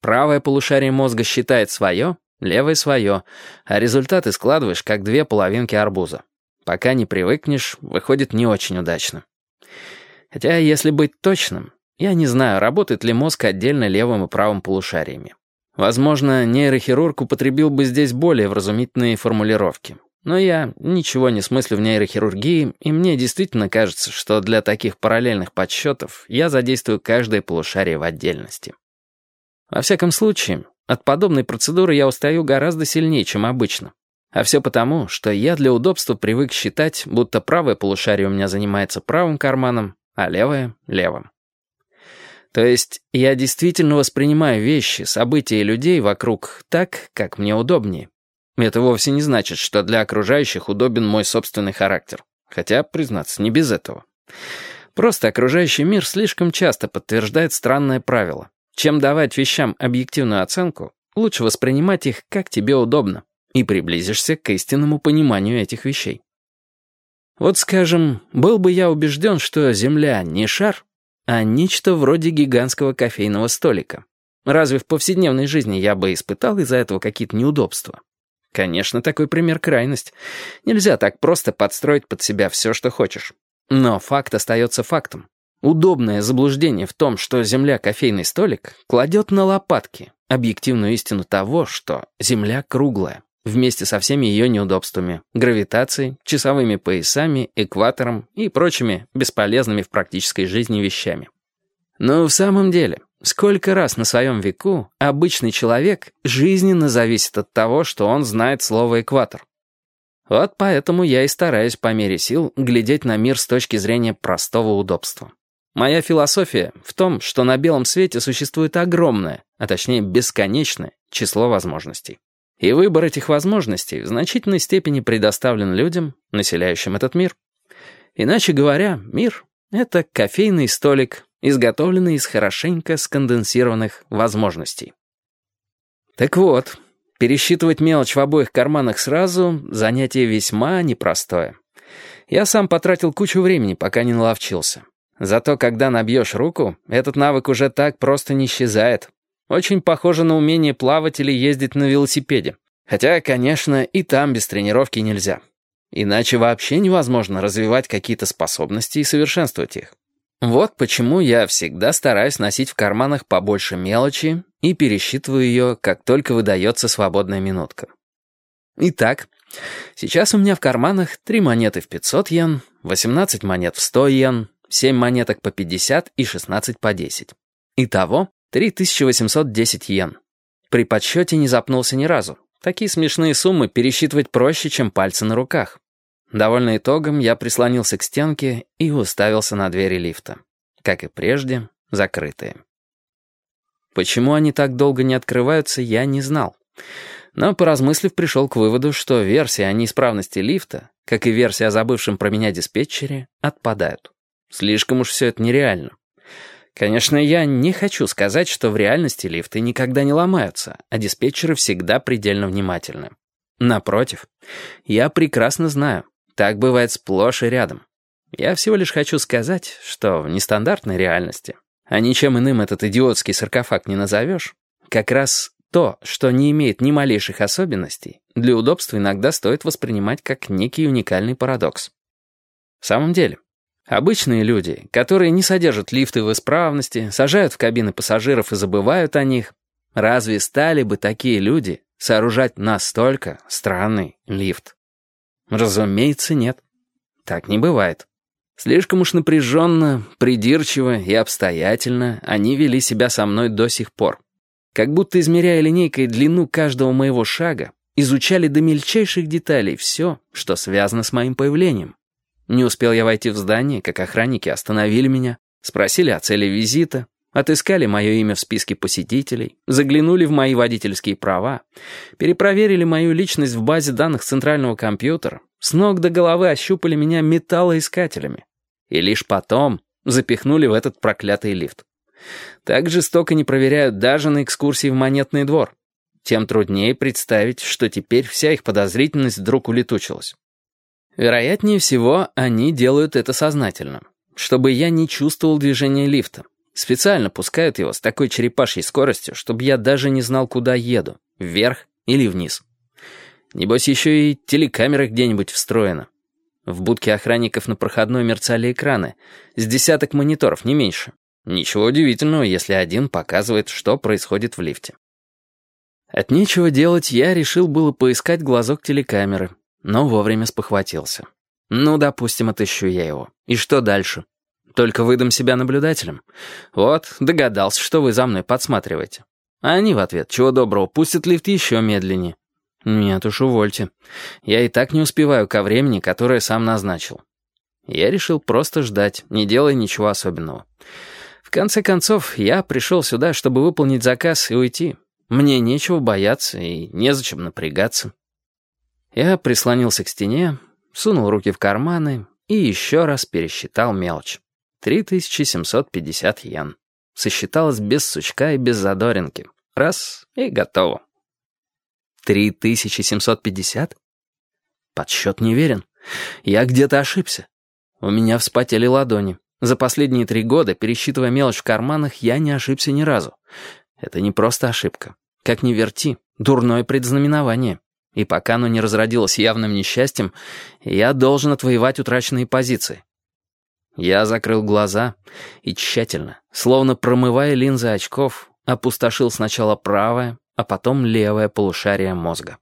Правое полушарие мозга считает свое, левое свое, а результаты складываешь как две половинки арбуза. Пока не привыкнешь, выходит не очень удачно. Хотя, если быть точным, я не знаю, работает ли мозг отдельно левым и правым полушариями. Возможно, нейрохирург употребил бы здесь более вразумительные формулировки. Но я ничего не смыслю в нейрохирургии, и мне действительно кажется, что для таких параллельных подсчетов я задействую каждое полушарие в отдельности. Во всяком случае, от подобной процедуры я устаю гораздо сильнее, чем обычно. А все потому, что я для удобства привык считать, будто правое полушарие у меня занимается правым карманом, а левое — левым. То есть я действительно воспринимаю вещи, события и людей вокруг так, как мне удобнее. Это вовсе не значит, что для окружающих удобен мой собственный характер. Хотя, признаться, не без этого. Просто окружающий мир слишком часто подтверждает странное правило. Чем давать вещам объективную оценку, лучше воспринимать их как тебе удобно, и приблизишься к истинному пониманию этих вещей. Вот скажем, был бы я убежден, что Земля не шар, а нечто вроде гигантского кофейного столика. Разве в повседневной жизни я бы испытал из-за этого какие-то неудобства? Конечно, такой пример крайность. Нельзя так просто подстроить под себя все, что хочешь. Но факт остается фактом. Удобное заблуждение в том, что Земля — кофейный столик, кладет на лопатки объективную истину того, что Земля круглая, вместе со всеми ее неудобствами, гравитацией, часовыми поясами, экватором и прочими бесполезными в практической жизни вещами. Но в самом деле, сколько раз на своем веку обычный человек жизненно зависит от того, что он знает слово «экватор». Вот поэтому я и стараюсь по мере сил глядеть на мир с точки зрения простого удобства. Моя философия в том, что на белом свете существует огромное, а точнее бесконечное, число возможностей. И выбор этих возможностей в значительной степени предоставлен людям, населяющим этот мир. Иначе говоря, мир — это кофейный столик, изготовленный из хорошенько сконденсированных возможностей. Так вот, пересчитывать мелочь в обоих карманах сразу — занятие весьма непростое. Я сам потратил кучу времени, пока не наловчился. Зато когда набьешь руку, этот навык уже так просто не исчезает, очень похоже на умение плавать или ездить на велосипеде. Хотя, конечно, и там без тренировки нельзя. Иначе вообще невозможно развивать какие-то способности и совершенствовать их. Вот почему я всегда стараюсь носить в карманах побольше мелочи и пересчитываю ее, как только выдается свободная минутка. Итак, сейчас у меня в карманах 3 монеты в 500 йен, 18 монет в 100 йен, 7 монеток по 50 и 16 по 10. Итого 3810 йен. При подсчете не запнулся ни разу. Такие смешные суммы пересчитывать проще, чем пальцы на руках. Довольно итогом, я прислонился к стенке и уставился на двери лифта. Как и прежде, закрытые. Почему они так долго не открываются, я не знал. Но, поразмыслив, пришел к выводу, что версия о неисправности лифта, как и версия о забывшем про меня диспетчере, отпадают. Слишком уж все это нереально. Конечно, я не хочу сказать, что в реальности лифты никогда не ломаются, а диспетчеры всегда предельно внимательны. Напротив, я прекрасно знаю, так бывает сплошь и рядом. Я всего лишь хочу сказать, что в нестандартной реальности, а ничем иным этот идиотский саркофаг не назовешь, как раз то, что не имеет ни малейших особенностей, для удобства иногда стоит воспринимать как некий уникальный парадокс. В самом деле, Обычные люди, которые не содержат лифты в исправности, сажают в кабины пассажиров и забывают о них, разве стали бы такие люди сооружать настолько странный лифт? Разумеется, нет. Так не бывает. Слишком уж напряженно, придирчиво и обстоятельно они вели себя со мной до сих пор. Как будто, измеряя линейкой длину каждого моего шага, изучали до мельчайших деталей все, что связано с моим появлением. Не успел я войти в здание, как охранники остановили меня, спросили о цели визита, отыскали мое имя в списке посетителей, заглянули в мои водительские права, перепроверили мою личность в базе данных центрального компьютера, с ног до головы ощупали меня металлоискателями. И лишь потом запихнули в этот проклятый лифт. Так жестоко не проверяют даже на экскурсии в монетный двор. Тем труднее представить, что теперь вся их подозрительность вдруг улетучилась. Вероятнее всего, они делают это сознательно, чтобы я не чувствовал движения лифта, Специально пускают его с такой черепашьей скоростью, чтобы я даже не знал, куда еду, вверх или вниз. Небось, еще и телекамера где-нибудь встроена. В будке охранников на проходной мерцали экраны, с десяток мониторов, не меньше. Ничего удивительного, если один показывает, что происходит в лифте. От нечего делать я решил было поискать глазок телекамеры, но вовремя спохватился. Ну, допустим, отыщу я его. И что дальше? Только выдам себя наблюдателем. Вот, догадался, что вы за мной подсматриваете. А они в ответ, чего доброго, пустят лифт еще медленнее. Нет уж, увольте. Я и так не успеваю ко времени, которое сам назначил. Я решил просто ждать, не делая ничего особенного. В конце концов, я пришел сюда, чтобы выполнить заказ и уйти. Мне нечего бояться и незачем напрягаться. Я прислонился к стене, сунул руки в карманы и еще раз пересчитал мелочь. 3750 йен. Сосчиталось без сучка и без задоринки. Раз — и готово. 3750? Подсчет не верен. Я где-то ошибся. У меня вспотели ладони. За последние три года, пересчитывая мелочь в карманах, я не ошибся ни разу. Это не просто ошибка. Как ни верти, дурное предзнаменование. И пока оно не разродилось явным несчастьем, я должен отвоевать утраченные позиции. Я закрыл глаза и тщательно, словно промывая линзы очков, опустошил сначала правое, а потом левое полушарие мозга.